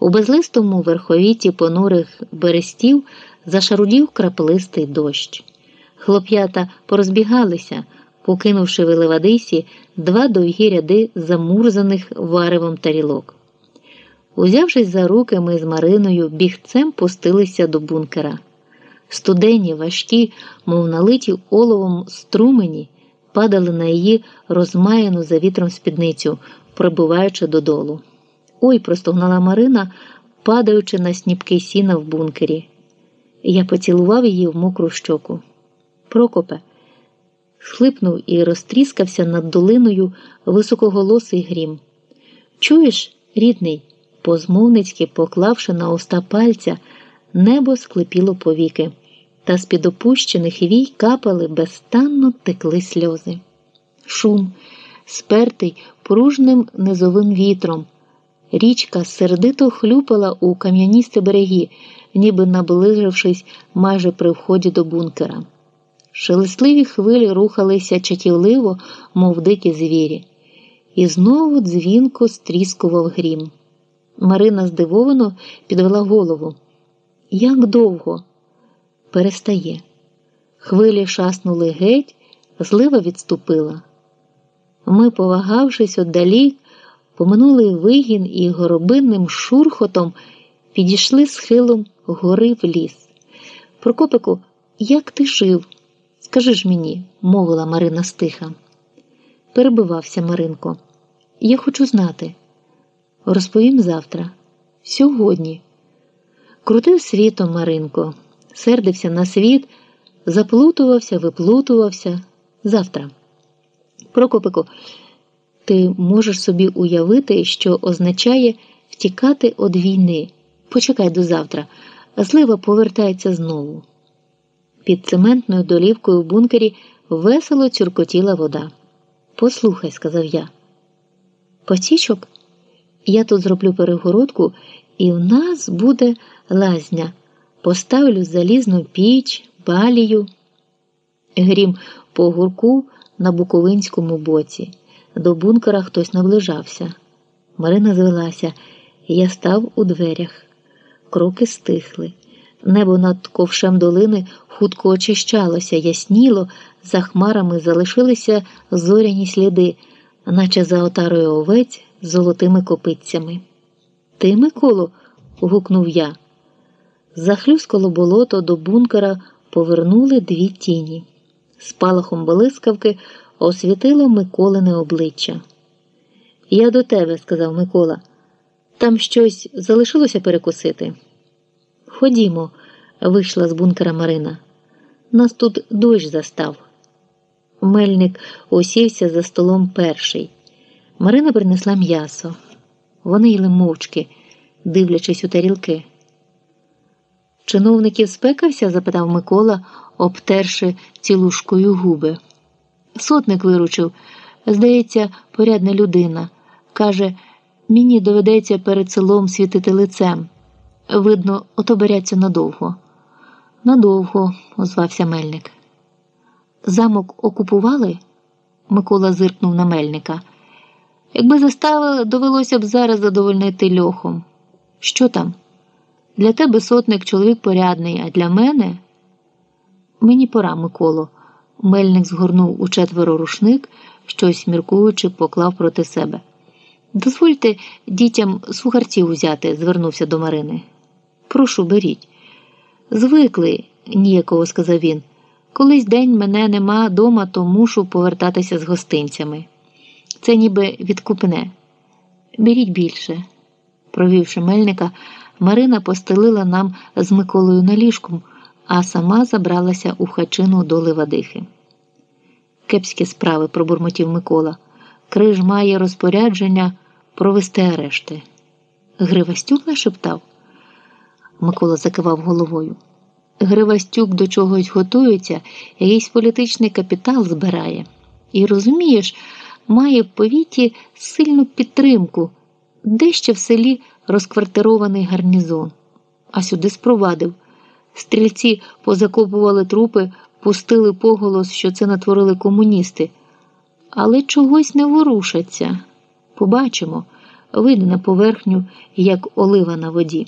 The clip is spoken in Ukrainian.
У безлистому верховіті понурих берестів зашарудів краплистий дощ. Хлоп'ята порозбігалися, покинувши в Левадисі два довгі ряди замурзаних варевом тарілок. Узявшись за руки, ми з Мариною бігцем пустилися до бункера. Студені, важкі, мов налиті оловом струмені, падали на її розмаяну за вітром спідницю, прибуваючи додолу. Ой, простогнала Марина, падаючи на сніпки сіна в бункері. Я поцілував її в мокру щоку. Прокопе, схлипнув і розтріскався над долиною високоголосий грім. Чуєш, рідний? позмовницьки поклавши на уста пальця, небо склепіло повіки, та з-під опущених вій капали безстанно текли сльози. Шум, спертий пружним низовим вітром. Річка сердито хлюпала у кам'яністі береги, ніби наближившись майже при вході до бункера. Шелестливі хвилі рухалися чатівливо, мов дикі звірі, і знову дзвінко стріскував грім. Марина здивовано підвела голову. Як довго? Перестає. Хвилі шаснули геть, злива відступила. Ми, повагавшись отдалі, поминули вигін і горобинним шурхотом підійшли схилом гори в ліс. Прокопику, як ти жив? Скажи ж мені, мовила Марина стиха. Перебивався Маринко. Я хочу знати. Розповім завтра, сьогодні. Крутив світом Маринко, сердився на світ, заплутувався, виплутувався завтра. Прокопику, ти можеш собі уявити, що означає втікати від війни. Почекай до завтра, злива повертається знову. Під цементною долівкою в бункері весело цюркотіла вода. Послухай, сказав я. Потічок? Я тут зроблю перегородку, і в нас буде лазня. Поставлю залізну піч, балію. Грім по гурку на Буковинському боці. До бункера хтось наближався. Марина звелася, я став у дверях. Кроки стихли. Небо над ковшем долини хутко очищалося, ясніло, за хмарами залишилися зоряні сліди, наче за отарою овець з золотими копитцями. Ти, Миколо? гукнув я. Захлюскало болото до бункера повернули дві тіні. Спалахом блискавки освітило Миколине обличчя. Я до тебе, сказав Микола. Там щось залишилося перекусити. Ходімо, вийшла з бункера Марина. Нас тут дощ застав. Мельник усівся за столом перший. Марина принесла м'ясо. Вони їли мовчки, дивлячись у тарілки. Чиновників спекався? запитав Микола, обтерши цілушкою губи. Сотник виручив, здається, порядна людина. Каже, мені доведеться перед селом світити лицем. Видно, ото беряться надовго. Надовго, озвався Мельник. Замок окупували? Микола зиркнув на Мельника. Якби заставили, довелося б зараз задовольнити льохом. Що там? Для тебе сотник чоловік порядний, а для мене. Мені пора, Миколо. Мельник згорнув у четверо рушник, щось міркуючи, поклав проти себе. Дозвольте дітям сухарців взяти, звернувся до Марини. Прошу, беріть. Звикли, ніяково сказав він. Колись день мене нема дома, то мушу повертатися з гостинцями. Це ніби відкупне. Беріть більше. Провівши мельника, Марина постелила нам з Миколою на ліжку, а сама забралася у хачину до Ливадихи. Кепські справи, пробурмотів Микола. Криж має розпорядження провести арешти. Гривастюк нашептав. Микола закивав головою. Гривастюк до чогось готується, якийсь політичний капітал збирає. І розумієш, має в повіті сильну підтримку, де ще в селі розквартирований гарнізон, а сюди спровадив. Стрільці позакопували трупи, пустили поголос, що це натворили комуністи, але чогось не ворушаться. Побачимо. вийде на поверхню, як олива на воді.